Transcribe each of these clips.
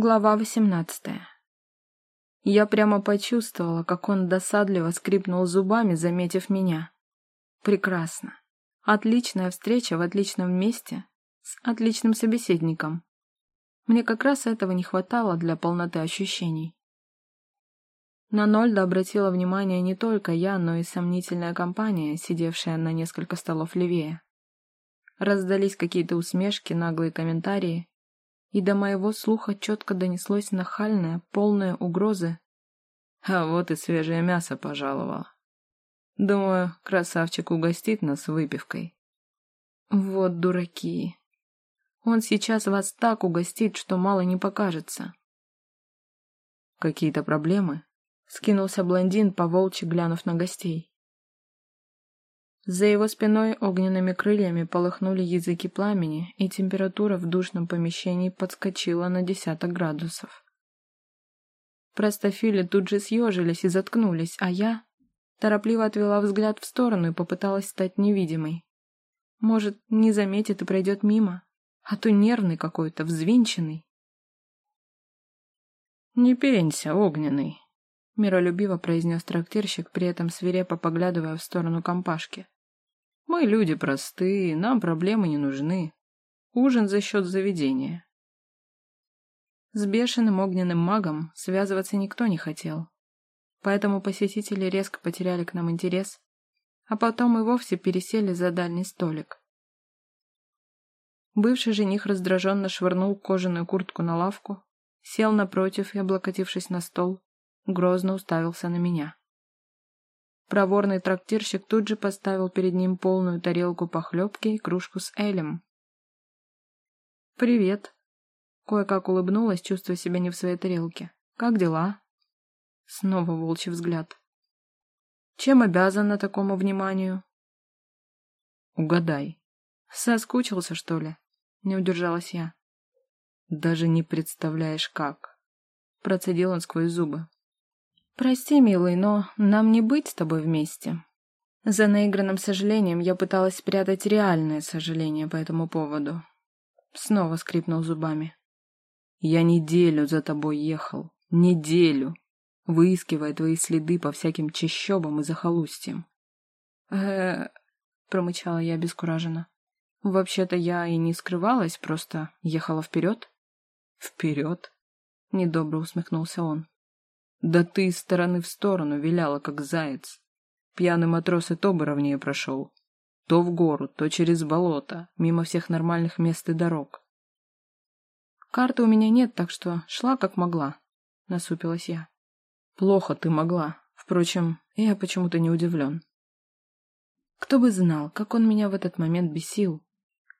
Глава восемнадцатая. Я прямо почувствовала, как он досадливо скрипнул зубами, заметив меня. Прекрасно. Отличная встреча в отличном месте с отличным собеседником. Мне как раз этого не хватало для полноты ощущений. На Нольда обратила внимание не только я, но и сомнительная компания, сидевшая на несколько столов левее. Раздались какие-то усмешки, наглые комментарии, и до моего слуха четко донеслось нахальное, полное угрозы. А вот и свежее мясо пожаловал. Думаю, красавчик угостит нас выпивкой. Вот дураки. Он сейчас вас так угостит, что мало не покажется. Какие-то проблемы? Скинулся блондин, по волчьи глянув на гостей. За его спиной огненными крыльями полыхнули языки пламени, и температура в душном помещении подскочила на десяток градусов. Простофили тут же съежились и заткнулись, а я торопливо отвела взгляд в сторону и попыталась стать невидимой. Может, не заметит и пройдет мимо, а то нервный какой-то, взвинченный. «Не пенься, огненный», — миролюбиво произнес трактирщик, при этом свирепо поглядывая в сторону компашки. Мы люди простые, нам проблемы не нужны. Ужин за счет заведения. С бешеным огненным магом связываться никто не хотел. Поэтому посетители резко потеряли к нам интерес, а потом и вовсе пересели за дальний столик. Бывший жених раздраженно швырнул кожаную куртку на лавку, сел напротив и, облокотившись на стол, грозно уставился на меня. Проворный трактирщик тут же поставил перед ним полную тарелку похлебки и кружку с элем. «Привет!» Кое-как улыбнулась, чувствуя себя не в своей тарелке. «Как дела?» Снова волчий взгляд. «Чем обязана такому вниманию?» «Угадай. Соскучился, что ли?» Не удержалась я. «Даже не представляешь, как!» Процедил он сквозь зубы. «Прости, милый, но нам не быть с тобой вместе». За наигранным сожалением я пыталась спрятать реальное сожаление по этому поводу. Снова скрипнул зубами. «Я неделю за тобой ехал. Неделю. Выискивая твои следы по всяким чащобам и захолустьям». «Э-э-э...» промычала я обескураженно. «Вообще-то я и не скрывалась, просто ехала вперед». «Вперед?» — недобро усмехнулся он. Да ты из стороны в сторону виляла, как заяц. Пьяный матрос и то бы ровнее прошел. То в гору, то через болото, мимо всех нормальных мест и дорог. Карты у меня нет, так что шла как могла, насупилась я. Плохо ты могла. Впрочем, я почему-то не удивлен. Кто бы знал, как он меня в этот момент бесил.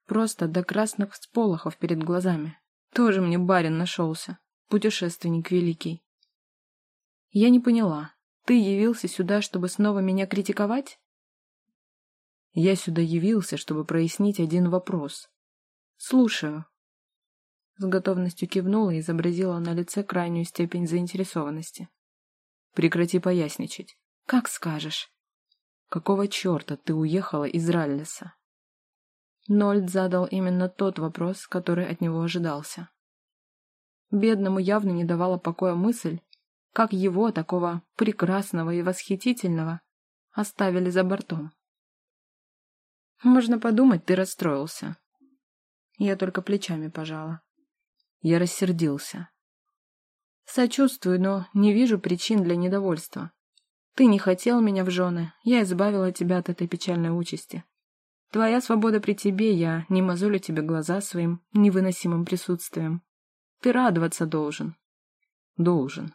Просто до красных всполохов перед глазами. Тоже мне барин нашелся, путешественник великий. Я не поняла. Ты явился сюда, чтобы снова меня критиковать? Я сюда явился, чтобы прояснить один вопрос. Слушаю. С готовностью кивнула и изобразила на лице крайнюю степень заинтересованности. Прекрати поясничать. Как скажешь. Какого черта ты уехала из Раллиса? Нольд задал именно тот вопрос, который от него ожидался. Бедному явно не давала покоя мысль, как его, такого прекрасного и восхитительного, оставили за бортом. Можно подумать, ты расстроился. Я только плечами пожала. Я рассердился. Сочувствую, но не вижу причин для недовольства. Ты не хотел меня в жены, я избавила тебя от этой печальной участи. Твоя свобода при тебе, я не мозолю тебе глаза своим невыносимым присутствием. Ты радоваться должен. Должен.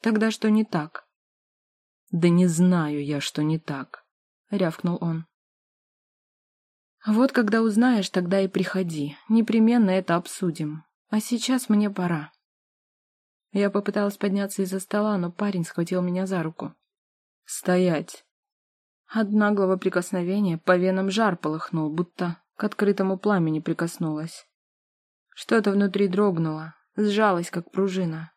Тогда что не так? Да не знаю я, что не так, рявкнул он. Вот когда узнаешь, тогда и приходи. Непременно это обсудим. А сейчас мне пора. Я попыталась подняться из-за стола, но парень схватил меня за руку. «Стоять!» От наглого прикосновения по венам жар полыхнул, будто к открытому пламени прикоснулась. Что-то внутри дрогнуло, сжалось, как пружина.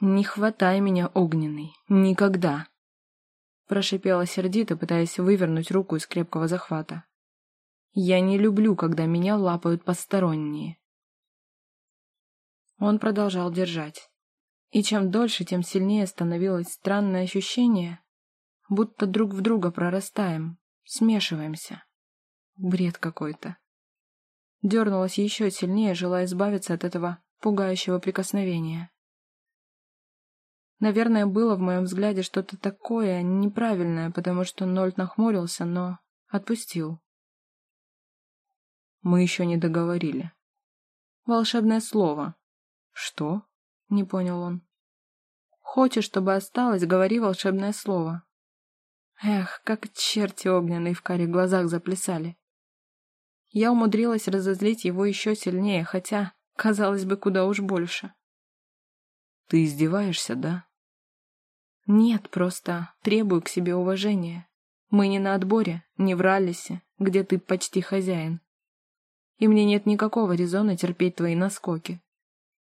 «Не хватай меня, огненный, никогда!» Прошипела сердито, пытаясь вывернуть руку из крепкого захвата. «Я не люблю, когда меня лапают посторонние». Он продолжал держать. И чем дольше, тем сильнее становилось странное ощущение, будто друг в друга прорастаем, смешиваемся. Бред какой-то. Дернулась еще сильнее, желая избавиться от этого пугающего прикосновения. Наверное, было в моем взгляде что-то такое неправильное, потому что Нольт нахмурился, но отпустил. Мы еще не договорили. Волшебное слово. Что? Не понял он. Хочешь, чтобы осталось, говори волшебное слово. Эх, как черти огненные в карих глазах заплясали. Я умудрилась разозлить его еще сильнее, хотя, казалось бы, куда уж больше. Ты издеваешься, да? Нет, просто требую к себе уважения. Мы не на отборе, не в Раллисе, где ты почти хозяин. И мне нет никакого резона терпеть твои наскоки.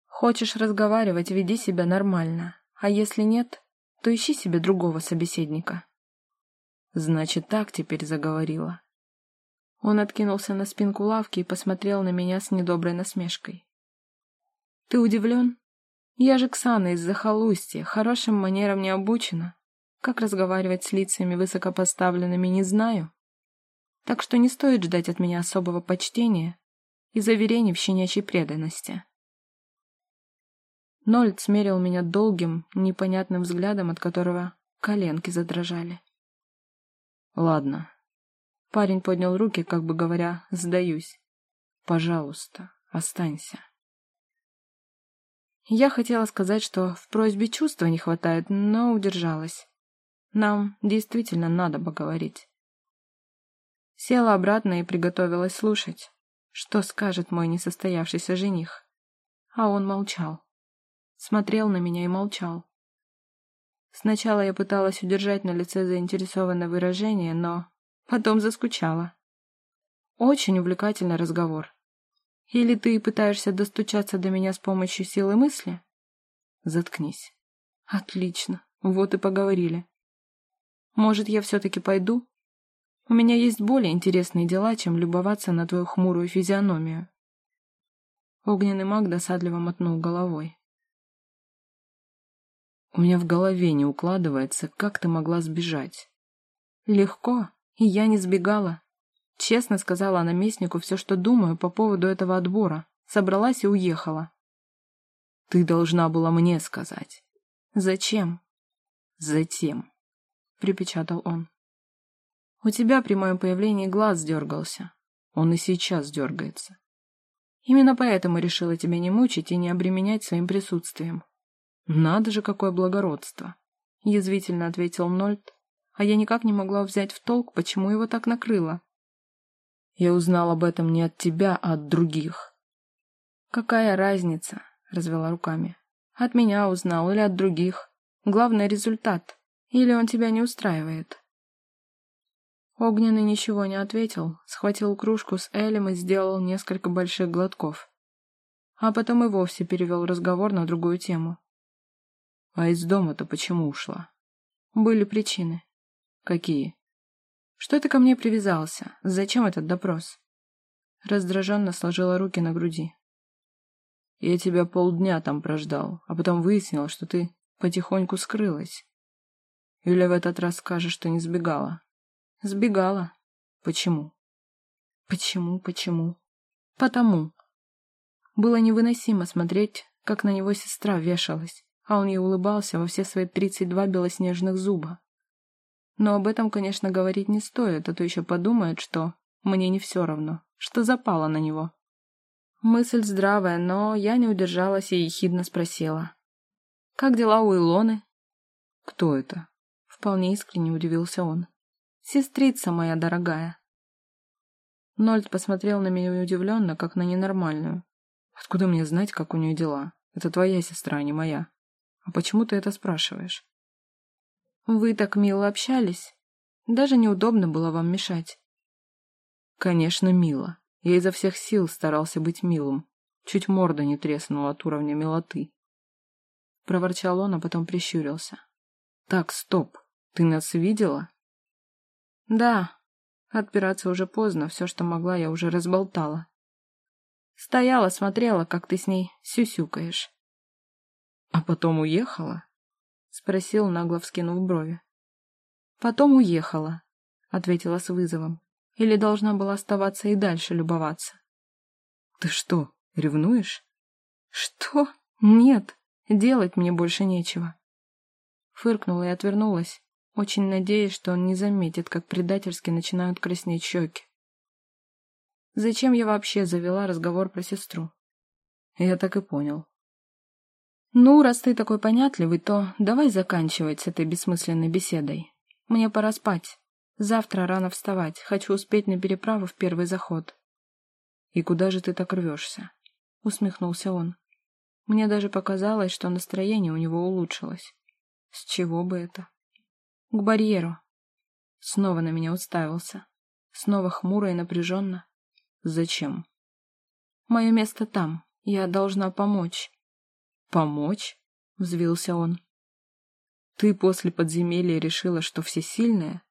Хочешь разговаривать, веди себя нормально. А если нет, то ищи себе другого собеседника. Значит, так теперь заговорила. Он откинулся на спинку лавки и посмотрел на меня с недоброй насмешкой. Ты удивлен? Я же Ксана из захолустья, хорошим манерам не обучена. Как разговаривать с лицами высокопоставленными, не знаю. Так что не стоит ждать от меня особого почтения и заверений в щенячьей преданности. Нольд смерил меня долгим, непонятным взглядом, от которого коленки задрожали. Ладно. Парень поднял руки, как бы говоря, сдаюсь. Пожалуйста, останься. Я хотела сказать, что в просьбе чувства не хватает, но удержалась. Нам действительно надо поговорить. Села обратно и приготовилась слушать, что скажет мой несостоявшийся жених. А он молчал. Смотрел на меня и молчал. Сначала я пыталась удержать на лице заинтересованное выражение, но потом заскучала. Очень увлекательный разговор. Или ты пытаешься достучаться до меня с помощью силы мысли? Заткнись. Отлично, вот и поговорили. Может, я все-таки пойду? У меня есть более интересные дела, чем любоваться на твою хмурую физиономию. Огненный маг досадливо мотнул головой. У меня в голове не укладывается, как ты могла сбежать. Легко, и я не сбегала. Честно сказала наместнику все, что думаю по поводу этого отбора. Собралась и уехала. Ты должна была мне сказать. Зачем? Затем, припечатал он. У тебя при моем появлении глаз дергался. Он и сейчас дергается. Именно поэтому решила тебя не мучить и не обременять своим присутствием. «Надо же, какое благородство!» — язвительно ответил Нольд, а я никак не могла взять в толк, почему его так накрыло. «Я узнал об этом не от тебя, а от других». «Какая разница?» — развела руками. «От меня узнал или от других. Главный результат. Или он тебя не устраивает?» Огненный ничего не ответил, схватил кружку с Элем и сделал несколько больших глотков. А потом и вовсе перевел разговор на другую тему. А из дома-то почему ушла? Были причины. Какие? Что ты ко мне привязался? Зачем этот допрос? Раздраженно сложила руки на груди. Я тебя полдня там прождал, а потом выяснил, что ты потихоньку скрылась. Или в этот раз скажешь, что не сбегала? Сбегала. Почему? Почему, почему? Потому. Было невыносимо смотреть, как на него сестра вешалась а он ей улыбался во все свои тридцать два белоснежных зуба. Но об этом, конечно, говорить не стоит, а то еще подумает, что мне не все равно, что запало на него. Мысль здравая, но я не удержалась и ехидно спросила. «Как дела у Илоны?» «Кто это?» Вполне искренне удивился он. «Сестрица моя дорогая». Нольд посмотрел на меня удивленно, как на ненормальную. «Откуда мне знать, как у нее дела? Это твоя сестра, а не моя». А почему ты это спрашиваешь? Вы так мило общались. Даже неудобно было вам мешать. Конечно, мило. Я изо всех сил старался быть милым. Чуть морда не треснула от уровня милоты. Проворчал он, а потом прищурился. Так, стоп. Ты нас видела? Да. Отпираться уже поздно. Все, что могла, я уже разболтала. Стояла, смотрела, как ты с ней сюсюкаешь. А потом уехала? Спросил, нагло вскинув брови. Потом уехала, ответила с вызовом. Или должна была оставаться и дальше любоваться. Ты что, ревнуешь? Что? Нет, делать мне больше нечего. Фыркнула и отвернулась, очень надеясь, что он не заметит, как предательски начинают краснеть щеки. Зачем я вообще завела разговор про сестру? Я так и понял. Ну, раз ты такой понятливый, то давай заканчивать с этой бессмысленной беседой. Мне пора спать. Завтра рано вставать. Хочу успеть на переправу в первый заход. И куда же ты так рвешься? Усмехнулся он. Мне даже показалось, что настроение у него улучшилось. С чего бы это? К барьеру. Снова на меня уставился. Снова хмуро и напряженно. Зачем? Мое место там. Я должна помочь. Помочь? Взвился он. Ты после подземелья решила, что всесильная?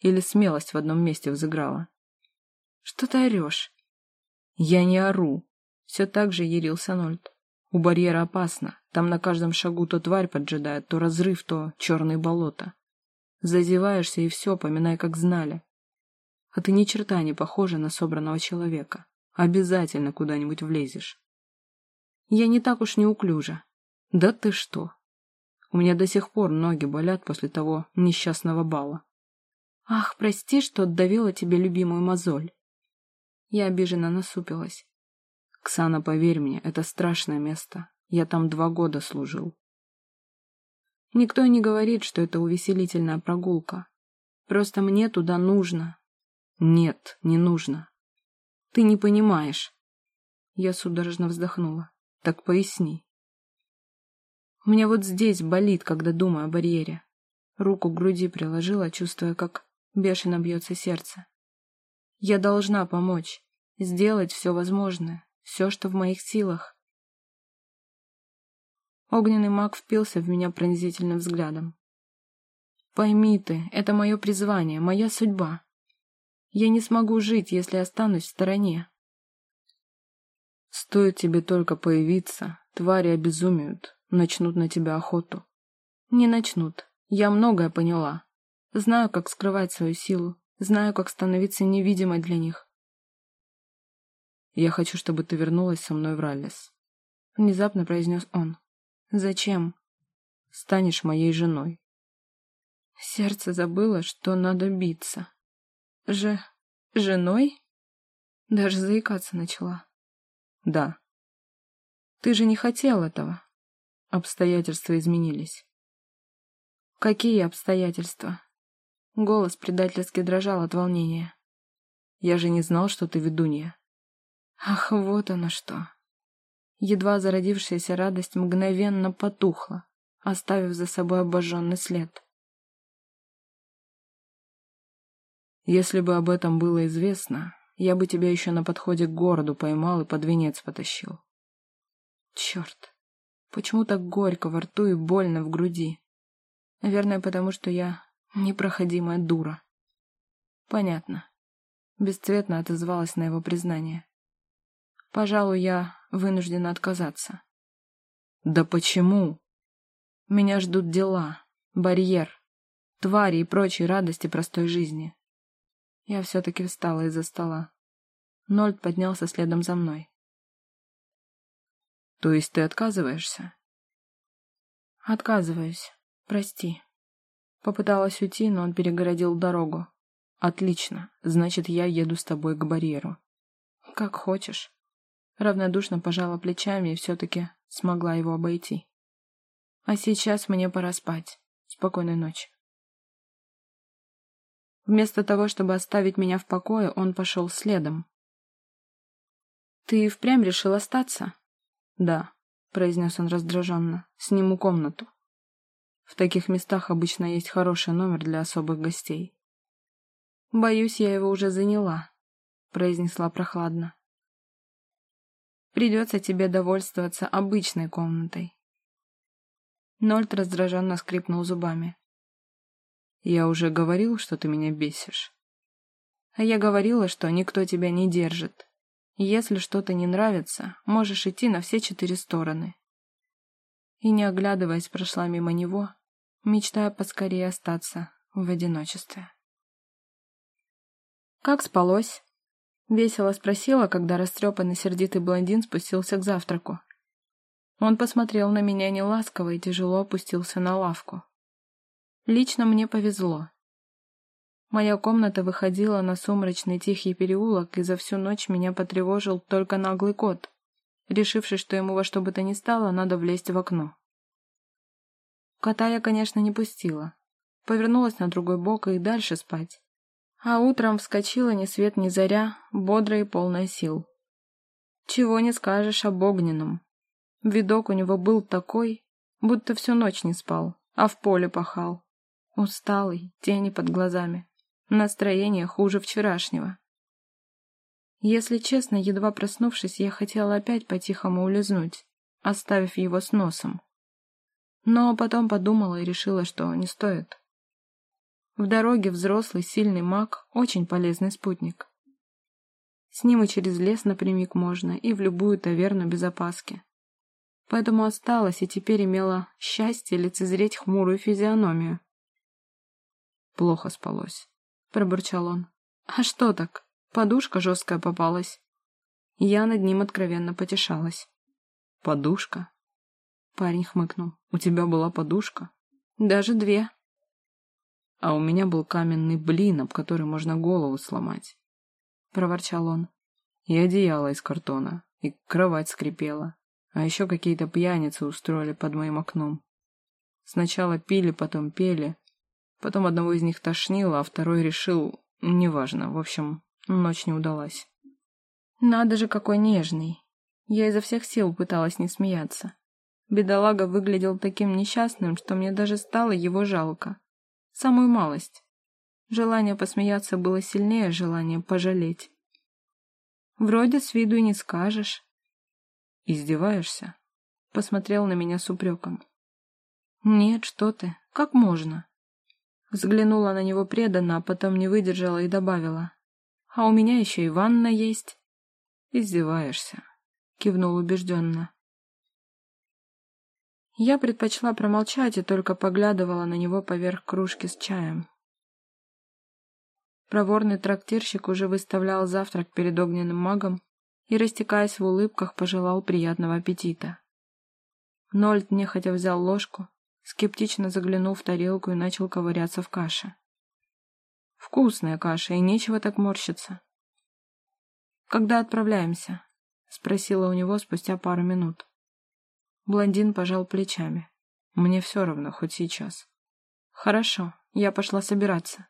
Или смелость в одном месте взыграла? Что ты орешь? Я не ору. Все так же ярился Нольд. У барьера опасно. Там на каждом шагу то тварь поджидает, то разрыв, то черные болота. Зазеваешься и все, поминай, как знали. А ты ни черта не похожа на собранного человека. Обязательно куда-нибудь влезешь. Я не так уж неуклюжа. Да ты что? У меня до сих пор ноги болят после того несчастного бала. Ах, прости, что отдавила тебе любимую мозоль. Я обиженно насупилась. Ксана, поверь мне, это страшное место. Я там два года служил. Никто не говорит, что это увеселительная прогулка. Просто мне туда нужно. Нет, не нужно. Ты не понимаешь. Я судорожно вздохнула. Так поясни. У меня вот здесь болит, когда думаю о барьере. Руку к груди приложила, чувствуя, как бешено бьется сердце. Я должна помочь, сделать все возможное, все, что в моих силах. Огненный маг впился в меня пронзительным взглядом. Пойми ты, это мое призвание, моя судьба. Я не смогу жить, если останусь в стороне. Стоит тебе только появиться, твари обезумеют, начнут на тебя охоту. Не начнут. Я многое поняла. Знаю, как скрывать свою силу. Знаю, как становиться невидимой для них. Я хочу, чтобы ты вернулась со мной в Раллис. Внезапно произнес он. Зачем? Станешь моей женой. Сердце забыло, что надо биться. Же... женой? Даже заикаться начала. Да. Ты же не хотел этого. Обстоятельства изменились. Какие обстоятельства? Голос предательски дрожал от волнения. Я же не знал, что ты ведунья. Ах, вот оно что. Едва зародившаяся радость мгновенно потухла, оставив за собой обожженный след. Если бы об этом было известно, я бы тебя еще на подходе к городу поймал и под венец потащил. Черт, почему так горько во рту и больно в груди? Наверное, потому что я непроходимая дура. Понятно. Бесцветно отозвалась на его признание. Пожалуй, я вынуждена отказаться. Да почему? Меня ждут дела, барьер, твари и прочие радости простой жизни. Я все-таки встала из-за стола. Нольд поднялся следом за мной. То есть ты отказываешься? Отказываюсь. Прости. Попыталась уйти, но он перегородил дорогу. Отлично. Значит, я еду с тобой к барьеру. Как хочешь. Равнодушно пожала плечами и все-таки смогла его обойти. А сейчас мне пора спать. Спокойной ночи. Вместо того, чтобы оставить меня в покое, он пошел следом. «Ты впрямь решил остаться?» «Да», — произнес он раздраженно. «Сниму комнату. В таких местах обычно есть хороший номер для особых гостей». «Боюсь, я его уже заняла», — произнесла прохладно. «Придется тебе довольствоваться обычной комнатой». Нольт раздраженно скрипнул зубами. Я уже говорил, что ты меня бесишь. А я говорила, что никто тебя не держит. Если что-то не нравится, можешь идти на все четыре стороны. И не оглядываясь, прошла мимо него, мечтая поскорее остаться в одиночестве. «Как спалось?» — весело спросила, когда растрепанный сердитый блондин спустился к завтраку. Он посмотрел на меня неласково и тяжело опустился на лавку. Лично мне повезло. Моя комната выходила на сумрачный тихий переулок, и за всю ночь меня потревожил только наглый кот, решивший, что ему во что бы то ни стало, надо влезть в окно. Кота я, конечно, не пустила. Повернулась на другой бок и дальше спать. А утром вскочила ни свет ни заря, бодрая и полная сил. Чего не скажешь об огненном. Видок у него был такой, будто всю ночь не спал, а в поле пахал. Усталый, тени под глазами. Настроение хуже вчерашнего. Если честно, едва проснувшись, я хотела опять по-тихому улизнуть, оставив его с носом. Но потом подумала и решила, что не стоит. В дороге взрослый, сильный маг — очень полезный спутник. С ним и через лес напрямик можно, и в любую таверну без опаски поэтому осталась и теперь имела счастье лицезреть хмурую физиономию. «Плохо спалось», — пробурчал он. «А что так? Подушка жесткая попалась». Я над ним откровенно потешалась. «Подушка?» Парень хмыкнул. «У тебя была подушка?» «Даже две». «А у меня был каменный блин, об который можно голову сломать», — проворчал он. «И одеяло из картона, и кровать скрипела, а еще какие-то пьяницы устроили под моим окном. Сначала пили, потом пели. Потом одного из них тошнило, а второй решил... Неважно, в общем, ночь не удалась. Надо же, какой нежный. Я изо всех сил пыталась не смеяться. Бедолага выглядел таким несчастным, что мне даже стало его жалко. Самую малость. Желание посмеяться было сильнее желания пожалеть. Вроде с виду и не скажешь. «Издеваешься?» Посмотрел на меня с упреком. «Нет, что ты, как можно?» Взглянула на него преданно, а потом не выдержала и добавила. «А у меня еще и ванна есть». «Издеваешься», — кивнул убежденно. Я предпочла промолчать и только поглядывала на него поверх кружки с чаем. Проворный трактирщик уже выставлял завтрак перед огненным магом, и, растекаясь в улыбках, пожелал приятного аппетита. Нольд нехотя взял ложку, скептично заглянул в тарелку и начал ковыряться в каше. Вкусная каша, и нечего так морщиться. «Когда отправляемся?» — спросила у него спустя пару минут. Блондин пожал плечами. «Мне все равно, хоть сейчас». «Хорошо, я пошла собираться».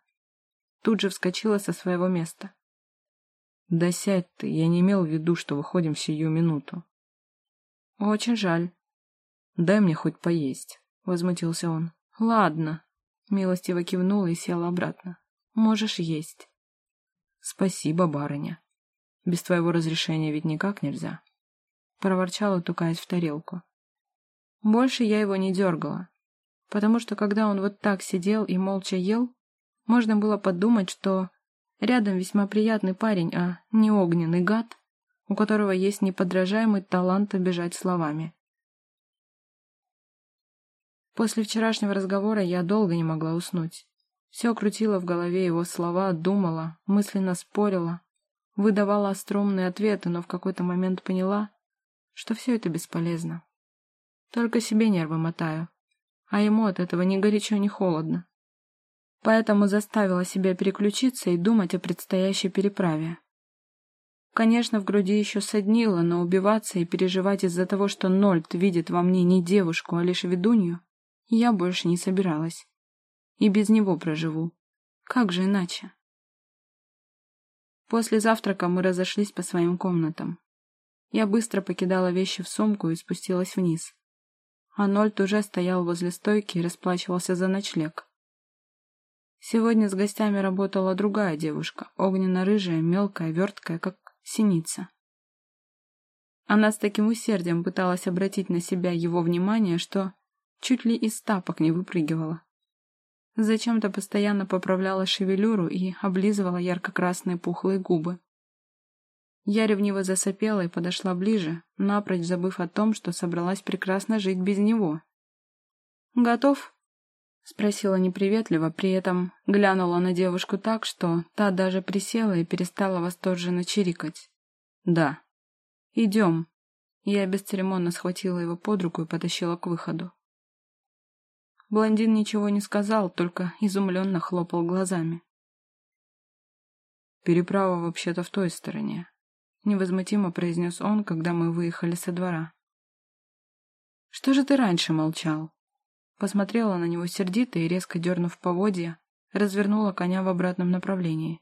Тут же вскочила со своего места. Да сядь ты, я не имел в виду, что выходим сию минуту. Очень жаль. Дай мне хоть поесть, возмутился он. Ладно. Милостиво кивнула и села обратно. Можешь есть. Спасибо, барыня. Без твоего разрешения ведь никак нельзя. Проворчала, тукаясь в тарелку. Больше я его не дергала, потому что когда он вот так сидел и молча ел, можно было подумать, что Рядом весьма приятный парень, а не огненный гад, у которого есть неподражаемый талант обижать словами. После вчерашнего разговора я долго не могла уснуть. Все крутило в голове его слова, думала, мысленно спорила, выдавала остромные ответы, но в какой-то момент поняла, что все это бесполезно. Только себе нервы мотаю, а ему от этого ни горячо, ни холодно поэтому заставила себя переключиться и думать о предстоящей переправе. Конечно, в груди еще соднило, но убиваться и переживать из-за того, что Нольд видит во мне не девушку, а лишь ведунью, я больше не собиралась. И без него проживу. Как же иначе? После завтрака мы разошлись по своим комнатам. Я быстро покидала вещи в сумку и спустилась вниз. А Нольд уже стоял возле стойки и расплачивался за ночлег. Сегодня с гостями работала другая девушка, огненно-рыжая, мелкая, верткая, как синица. Она с таким усердием пыталась обратить на себя его внимание, что чуть ли из тапок не выпрыгивала. Зачем-то постоянно поправляла шевелюру и облизывала ярко-красные пухлые губы. Я ревниво засопела и подошла ближе, напрочь забыв о том, что собралась прекрасно жить без него. «Готов?» — спросила неприветливо, при этом глянула на девушку так, что та даже присела и перестала восторженно чирикать. «Да». «Идем». Я бесцеремонно схватила его под руку и потащила к выходу. Блондин ничего не сказал, только изумленно хлопал глазами. «Переправа вообще-то в той стороне», — невозмутимо произнес он, когда мы выехали со двора. «Что же ты раньше молчал?» Посмотрела на него сердито и, резко дернув поводья, развернула коня в обратном направлении.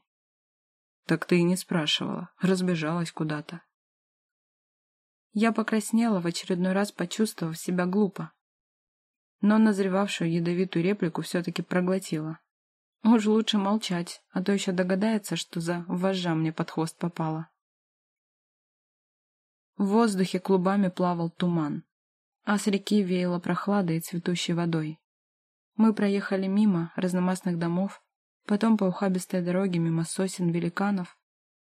«Так ты и не спрашивала, разбежалась куда-то». Я покраснела, в очередной раз почувствовав себя глупо. Но назревавшую ядовитую реплику все-таки проглотила. Уж лучше молчать, а то еще догадается, что за вожжа мне под хвост попала. В воздухе клубами плавал туман, а с реки веяло прохладой и цветущей водой. Мы проехали мимо разномастных домов, потом по ухабистой дороге мимо сосен великанов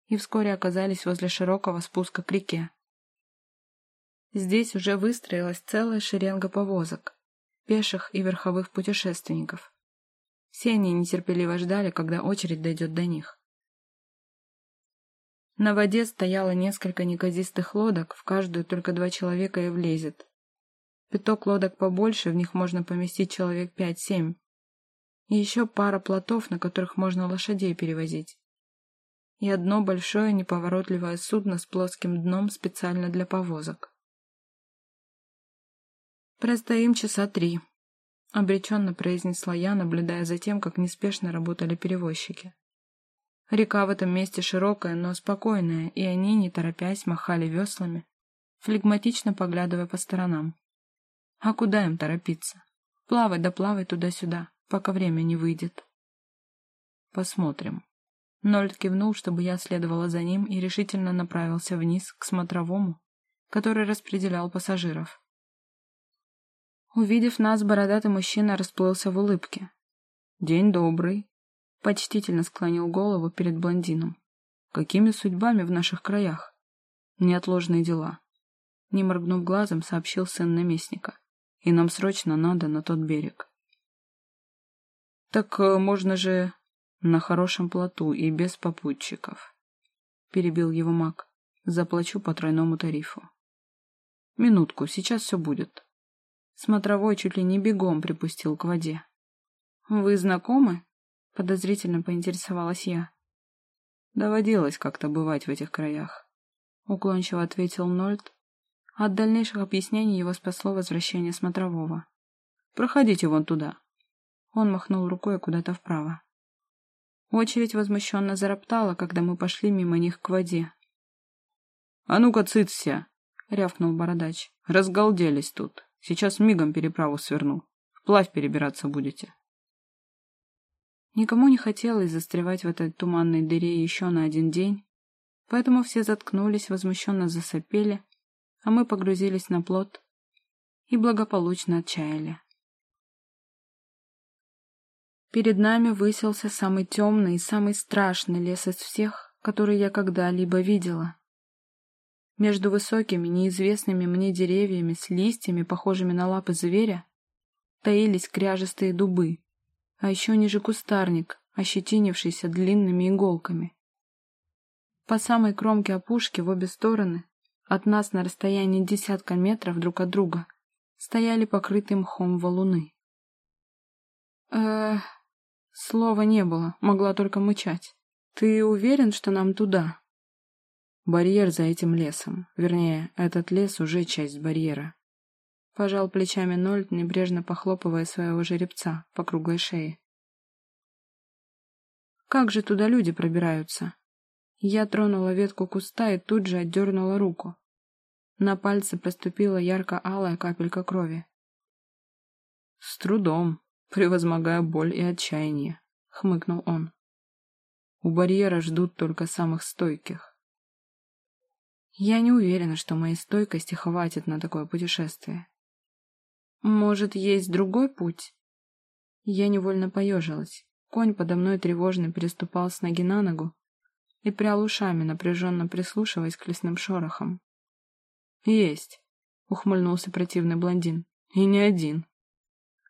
и вскоре оказались возле широкого спуска к реке. Здесь уже выстроилась целая шеренга повозок, пеших и верховых путешественников. Все они нетерпеливо ждали, когда очередь дойдет до них. На воде стояло несколько неказистых лодок, в каждую только два человека и влезет. Пяток лодок побольше, в них можно поместить человек пять-семь. И еще пара плотов, на которых можно лошадей перевозить. И одно большое неповоротливое судно с плоским дном специально для повозок. Простоим часа три, — обреченно произнесла я, наблюдая за тем, как неспешно работали перевозчики. Река в этом месте широкая, но спокойная, и они, не торопясь, махали веслами, флегматично поглядывая по сторонам. А куда им торопиться? Плавай да плавай туда-сюда, пока время не выйдет. Посмотрим. Нольд кивнул, чтобы я следовала за ним и решительно направился вниз, к смотровому, который распределял пассажиров. Увидев нас, бородатый мужчина расплылся в улыбке. «День добрый», — почтительно склонил голову перед блондином. «Какими судьбами в наших краях?» «Неотложные дела», — не моргнув глазом, сообщил сын наместника. «И нам срочно надо на тот берег». «Так э, можно же на хорошем плоту и без попутчиков», — перебил его маг. «Заплачу по тройному тарифу». «Минутку, сейчас все будет», Смотровой чуть ли не бегом припустил к воде. «Вы знакомы?» — подозрительно поинтересовалась я. «Доводилось как-то бывать в этих краях», — уклончиво ответил Нольд. От дальнейших объяснений его спасло возвращение смотрового. «Проходите вон туда». Он махнул рукой куда-то вправо. Очередь возмущенно зароптала, когда мы пошли мимо них к воде. «А ну-ка, цыцся!» — рявкнул бородач. «Разгалделись тут». Сейчас мигом переправу сверну. Вплавь перебираться будете. Никому не хотелось застревать в этой туманной дыре еще на один день, поэтому все заткнулись, возмущенно засопели, а мы погрузились на плот и благополучно отчаяли. Перед нами высился самый темный и самый страшный лес из всех, которые я когда-либо видела. Между высокими, неизвестными мне деревьями с листьями, похожими на лапы зверя, таились кряжестые дубы, а еще ниже кустарник, ощетинившийся длинными иголками. По самой кромке опушки в обе стороны, от нас на расстоянии десятка метров друг от друга, стояли покрытые мхом валуны. э Слова не было, могла только мычать. «Ты уверен, что нам туда?» Барьер за этим лесом. Вернее, этот лес уже часть барьера. Пожал плечами Нольд, небрежно похлопывая своего жеребца по круглой шее. Как же туда люди пробираются? Я тронула ветку куста и тут же отдернула руку. На пальце проступила ярко-алая капелька крови. «С трудом, превозмогая боль и отчаяние», — хмыкнул он. «У барьера ждут только самых стойких. Я не уверена, что моей стойкости хватит на такое путешествие. Может, есть другой путь? Я невольно поежилась. Конь подо мной тревожно переступал с ноги на ногу, и прял ушами, напряженно прислушиваясь к лесным шорохам. «Есть», — ухмыльнулся противный блондин. «И не один».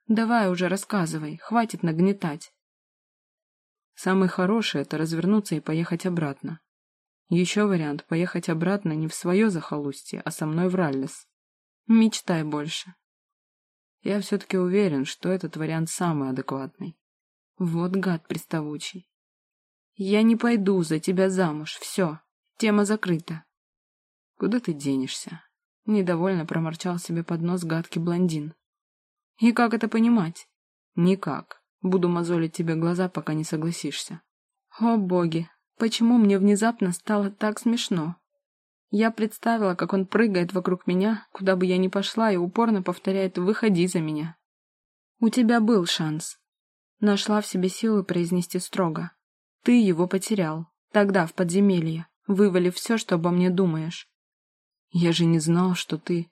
«Давай уже рассказывай, хватит нагнетать». Самый хороший — это развернуться и поехать обратно. Еще вариант — поехать обратно не в свое захолустье, а со мной в Раллис. Мечтай больше. Я все-таки уверен, что этот вариант самый адекватный. Вот гад приставучий. Я не пойду за тебя замуж, все, тема закрыта. Куда ты денешься? Недовольно проморчал себе под нос гадкий блондин. И как это понимать? Никак. Буду мозолить тебе глаза, пока не согласишься. О боги, почему мне внезапно стало так смешно? Я представила, как он прыгает вокруг меня, куда бы я ни пошла, и упорно повторяет «выходи за меня». У тебя был шанс. Нашла в себе силы произнести строго. Ты его потерял. Тогда, в подземелье, вывалив все, что обо мне думаешь. Я же не знал, что ты...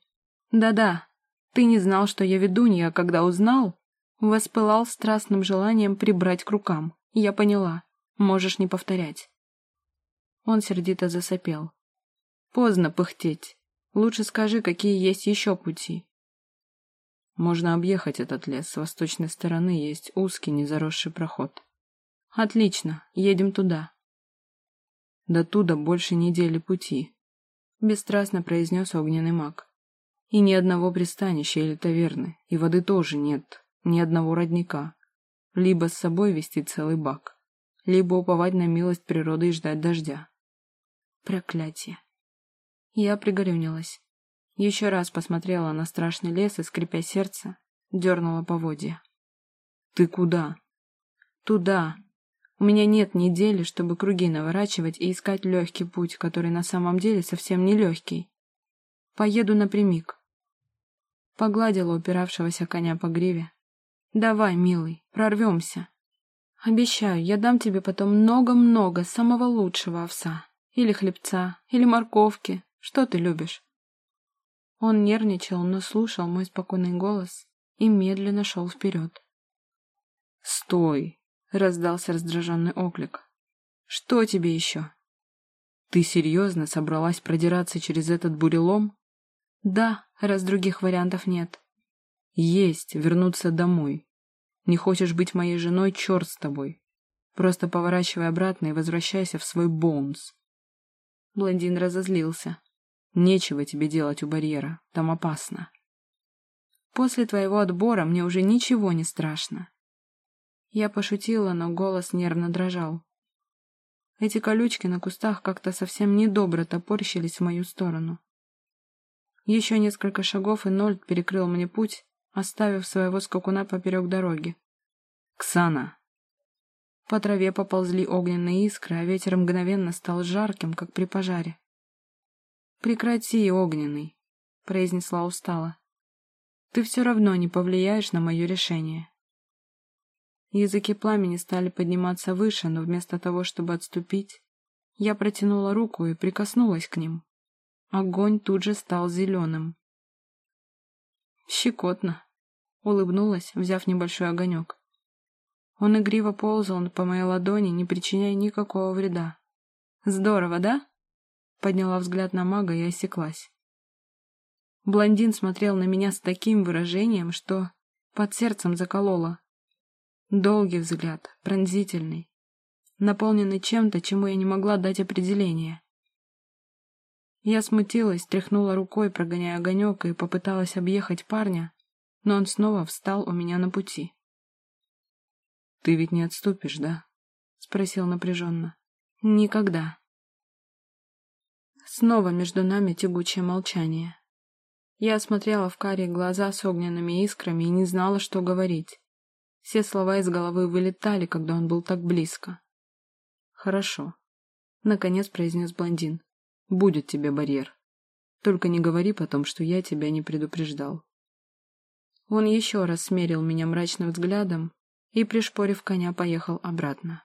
Да-да, ты не знал, что я ведунья, а когда узнал, воспылал страстным желанием прибрать к рукам. Я поняла. Можешь не повторять. Он сердито засопел. Поздно пыхтеть. Лучше скажи, какие есть еще пути. Можно объехать этот лес. С восточной стороны есть узкий, незаросший проход. Отлично, едем туда. До туда больше недели пути, бесстрастно произнес огненный маг. И ни одного пристанища или таверны, и воды тоже нет, ни одного родника. Либо с собой вести целый бак, либо уповать на милость природы и ждать дождя. Проклятие. Я пригорюнилась. Еще раз посмотрела на страшный лес и, скрипя сердце, дернула поводья. «Ты куда?» «Туда, у меня нет недели, чтобы круги наворачивать и искать легкий путь, который на самом деле совсем не легкий. Поеду напрямик. Погладила упиравшегося коня по гриве. Давай, милый, прорвемся. Обещаю, я дам тебе потом много-много самого лучшего овса. Или хлебца, или морковки. Что ты любишь? Он нервничал, но слушал мой спокойный голос и медленно шел вперед. «Стой!» — раздался раздраженный оклик. «Что тебе еще?» «Ты серьезно собралась продираться через этот бурелом?» «Да, раз других вариантов нет». «Есть, вернуться домой. Не хочешь быть моей женой, черт с тобой. Просто поворачивай обратно и возвращайся в свой Боунс». Блондин разозлился. «Нечего тебе делать у барьера, там опасно». «После твоего отбора мне уже ничего не страшно. Я пошутила, но голос нервно дрожал. Эти колючки на кустах как-то совсем недобро топорщились в мою сторону. Еще несколько шагов, и Нольд перекрыл мне путь, оставив своего скакуна поперек дороги. «Ксана!» По траве поползли огненные искры, а ветер мгновенно стал жарким, как при пожаре. «Прекрати, огненный», — произнесла устало. «Ты все равно не повлияешь на мое решение». Языки пламени стали подниматься выше, но вместо того, чтобы отступить, я протянула руку и прикоснулась к ним. Огонь тут же стал зеленым. «Щекотно», — улыбнулась, взяв небольшой огонек. Он игриво ползал по моей ладони, не причиняя никакого вреда. «Здорово, да?» — подняла взгляд на мага и осеклась. Блондин смотрел на меня с таким выражением, что под сердцем закололо. Долгий взгляд, пронзительный, наполненный чем-то, чему я не могла дать определение. Я смутилась, тряхнула рукой, прогоняя огонек, и попыталась объехать парня, но он снова встал у меня на пути. «Ты ведь не отступишь, да?» — спросил напряженно. «Никогда». Снова между нами тягучее молчание. Я смотрела в карие глаза с огненными искрами и не знала, что говорить. Все слова из головы вылетали, когда он был так близко. «Хорошо», — наконец произнес блондин. «Будет тебе барьер. Только не говори потом, что я тебя не предупреждал». Он еще раз смерил меня мрачным взглядом и, пришпорив коня, поехал обратно.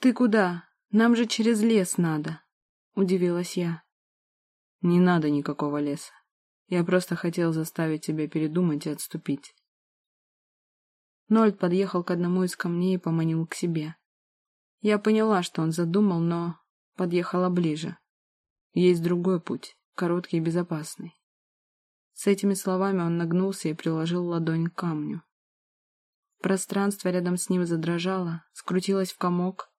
«Ты куда? Нам же через лес надо», — удивилась я. «Не надо никакого леса. Я просто хотел заставить тебя передумать и отступить. Нольд подъехал к одному из камней и поманил к себе. Я поняла, что он задумал, но подъехала ближе. Есть другой путь, короткий и безопасный. С этими словами он нагнулся и приложил ладонь к камню. Пространство рядом с ним задрожало, скрутилось в комок,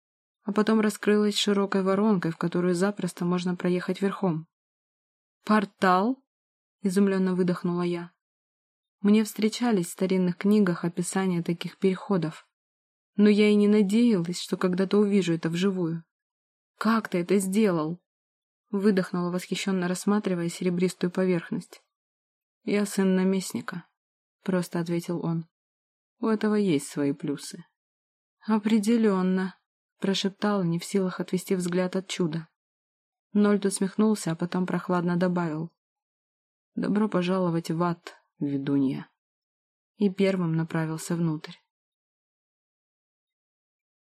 а потом раскрылось широкой воронкой, в которую запросто можно проехать верхом. «Портал?» — изумленно выдохнула я. Мне встречались в старинных книгах описания таких переходов, но я и не надеялась, что когда-то увижу это вживую. «Как ты это сделал?» — выдохнула, восхищенно рассматривая серебристую поверхность. «Я сын наместника», — просто ответил он. «У этого есть свои плюсы». «Определенно», — прошептал, не в силах отвести взгляд от чуда. Нольд усмехнулся, а потом прохладно добавил. «Добро пожаловать в ад, ведунья». И первым направился внутрь.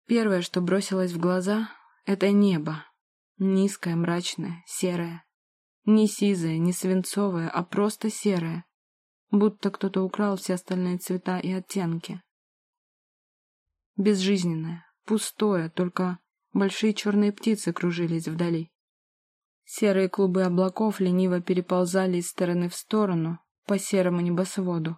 Первое, что бросилось в глаза, — это небо. Низкое, мрачное, серое. Не сизое, не свинцовое, а просто серое. Будто кто-то украл все остальные цвета и оттенки. Безжизненное, пустое, только большие черные птицы кружились вдали. Серые клубы облаков лениво переползали из стороны в сторону по серому небосводу.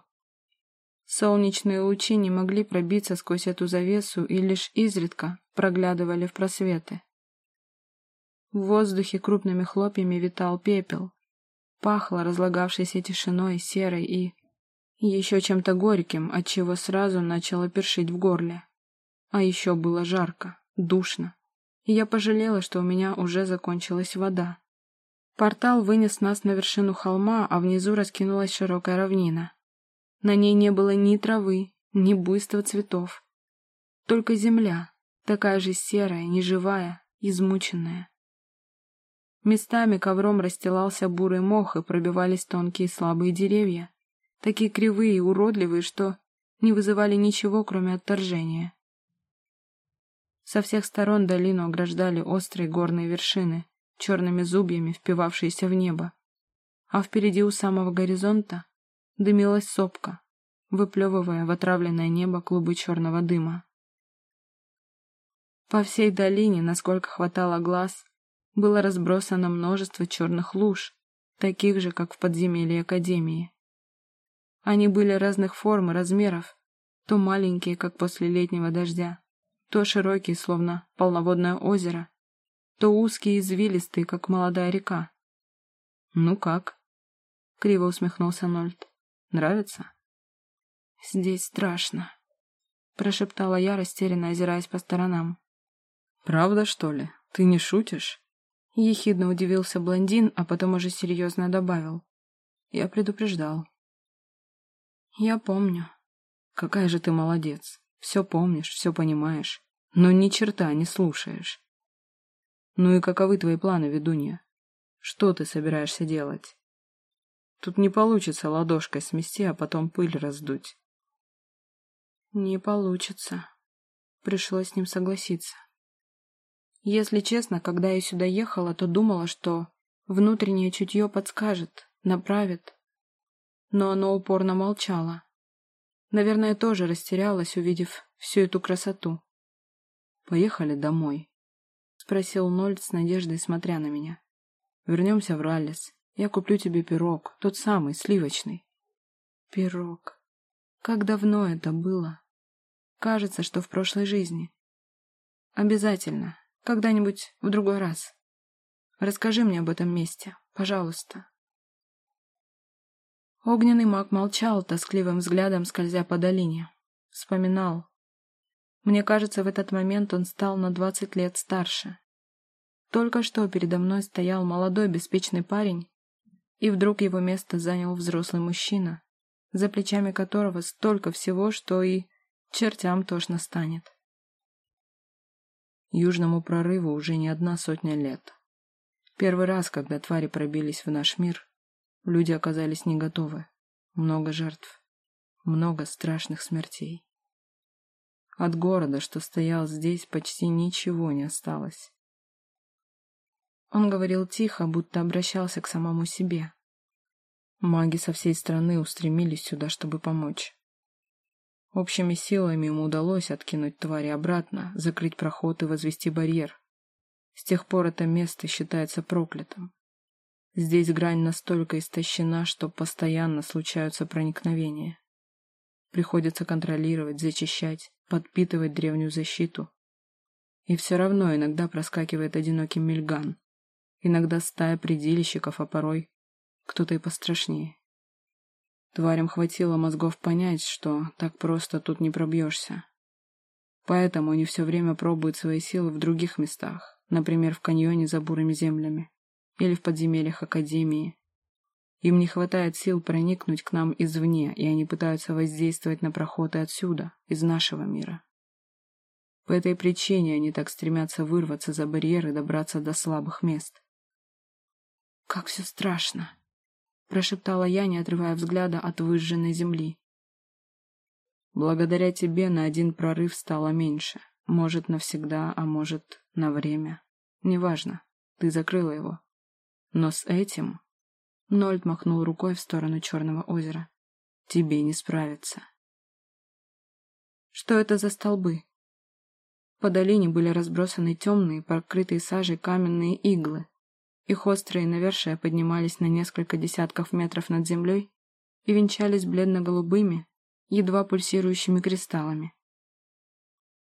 Солнечные лучи не могли пробиться сквозь эту завесу и лишь изредка проглядывали в просветы. В воздухе крупными хлопьями витал пепел. Пахло разлагавшейся тишиной, серой и... еще чем-то горьким, отчего сразу начало першить в горле. А еще было жарко, душно и я пожалела, что у меня уже закончилась вода. Портал вынес нас на вершину холма, а внизу раскинулась широкая равнина. На ней не было ни травы, ни буйства цветов. Только земля, такая же серая, неживая, измученная. Местами ковром расстилался бурый мох и пробивались тонкие слабые деревья, такие кривые и уродливые, что не вызывали ничего, кроме отторжения. Со всех сторон долину ограждали острые горные вершины, черными зубьями впивавшиеся в небо. А впереди у самого горизонта дымилась сопка, выплевывая в отравленное небо клубы черного дыма. По всей долине, насколько хватало глаз, было разбросано множество черных луж, таких же, как в подземелье Академии. Они были разных форм и размеров, то маленькие, как после летнего дождя, то широкий, словно полноводное озеро, то узкий и извилистый, как молодая река. «Ну как?» — криво усмехнулся Нольд. «Нравится?» «Здесь страшно», — прошептала я, растерянно озираясь по сторонам. «Правда, что ли? Ты не шутишь?» Ехидно удивился блондин, а потом уже серьезно добавил. Я предупреждал. «Я помню». «Какая же ты молодец. Все помнишь, все понимаешь, но ни черта не слушаешь. Ну и каковы твои планы, ведунья? Что ты собираешься делать? Тут не получится ладошкой смести, а потом пыль раздуть. Не получится. Пришлось с ним согласиться. Если честно, когда я сюда ехала, то думала, что внутреннее чутье подскажет, направит. Но оно упорно молчало. Наверное, тоже растерялась, увидев всю эту красоту. «Поехали домой», — спросил Нольд с надеждой, смотря на меня. «Вернемся в Раллис. Я куплю тебе пирог, тот самый, сливочный». «Пирог. Как давно это было? Кажется, что в прошлой жизни. Обязательно. Когда-нибудь в другой раз. Расскажи мне об этом месте, пожалуйста». Огненный маг молчал, тоскливым взглядом скользя по долине. Вспоминал. Мне кажется, в этот момент он стал на двадцать лет старше. Только что передо мной стоял молодой беспечный парень, и вдруг его место занял взрослый мужчина, за плечами которого столько всего, что и чертям тошно станет. Южному прорыву уже не одна сотня лет. Первый раз, когда твари пробились в наш мир, Люди оказались не готовы. Много жертв. Много страшных смертей. От города, что стоял здесь, почти ничего не осталось. Он говорил тихо, будто обращался к самому себе. Маги со всей страны устремились сюда, чтобы помочь. Общими силами ему удалось откинуть твари обратно, закрыть проход и возвести барьер. С тех пор это место считается проклятым. Здесь грань настолько истощена, что постоянно случаются проникновения. Приходится контролировать, зачищать, подпитывать древнюю защиту. И все равно иногда проскакивает одинокий мельган. Иногда стая предельщиков, а порой кто-то и пострашнее. Тварям хватило мозгов понять, что так просто тут не пробьешься. Поэтому они все время пробуют свои силы в других местах, например, в каньоне за бурыми землями или в подземельях Академии. Им не хватает сил проникнуть к нам извне, и они пытаются воздействовать на проходы отсюда, из нашего мира. По этой причине они так стремятся вырваться за барьер и добраться до слабых мест. «Как все страшно!» Прошептала я, не отрывая взгляда от выжженной земли. Благодаря тебе на один прорыв стало меньше. Может, навсегда, а может, на время. Неважно, ты закрыла его. Но с этим... Нольд махнул рукой в сторону Черного озера. Тебе не справиться. Что это за столбы? По долине были разбросаны темные, покрытые сажей каменные иглы, их острые навершия поднимались на несколько десятков метров над землей и венчались бледно-голубыми, едва пульсирующими кристаллами.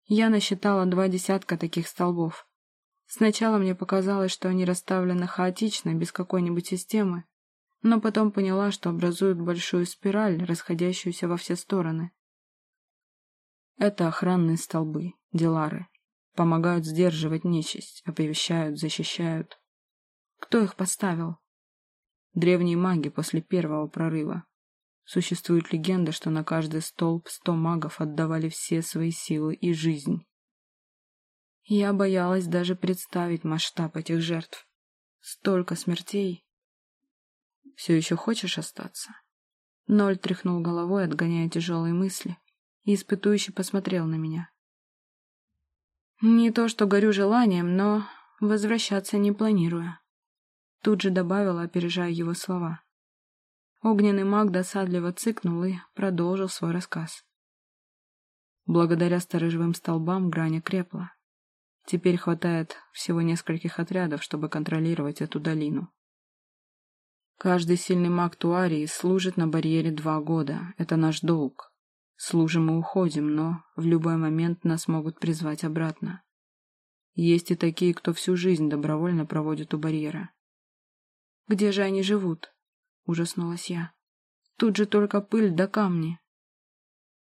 Я насчитала два десятка таких столбов. Сначала мне показалось, что они расставлены хаотично, без какой-нибудь системы, но потом поняла, что образуют большую спираль, расходящуюся во все стороны. Это охранные столбы, делары. Помогают сдерживать нечисть, оповещают, защищают. Кто их поставил? Древние маги после первого прорыва. Существует легенда, что на каждый столб сто магов отдавали все свои силы и жизнь. Я боялась даже представить масштаб этих жертв. Столько смертей. Все еще хочешь остаться? Ноль тряхнул головой, отгоняя тяжелые мысли, и испытующе посмотрел на меня. Не то, что горю желанием, но возвращаться не планирую. Тут же добавила, опережая его слова. Огненный маг досадливо цыкнул и продолжил свой рассказ. Благодаря сторожевым столбам грань крепла. Теперь хватает всего нескольких отрядов, чтобы контролировать эту долину. Каждый сильный маг Туарии служит на барьере два года. Это наш долг. Служим и уходим, но в любой момент нас могут призвать обратно. Есть и такие, кто всю жизнь добровольно проводит у барьера. Где же они живут? Ужаснулась я. Тут же только пыль да камни.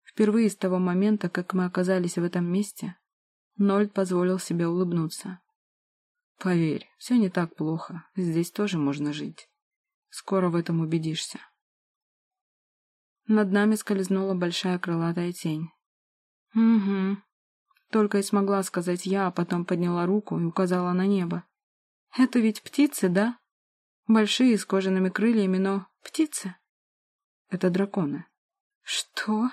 Впервые с того момента, как мы оказались в этом месте, Нольд позволил себе улыбнуться. Поверь, все не так плохо. Здесь тоже можно жить. Скоро в этом убедишься. Над нами скользнула большая крылатая тень. Угу. Только и смогла сказать я, а потом подняла руку и указала на небо. Это ведь птицы, да? Большие, с кожаными крыльями, но птицы. Это драконы. Что?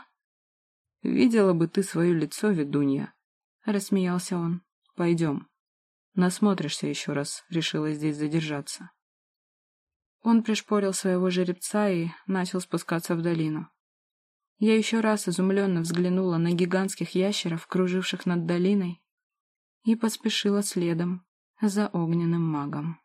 Видела бы ты свое лицо, ведунья. Рассмеялся он. Пойдем. Насмотришься еще раз, решила здесь задержаться. Он пришпорил своего жеребца и начал спускаться в долину. Я еще раз изумленно взглянула на гигантских ящеров, круживших над долиной, и поспешила следом за огненным магом.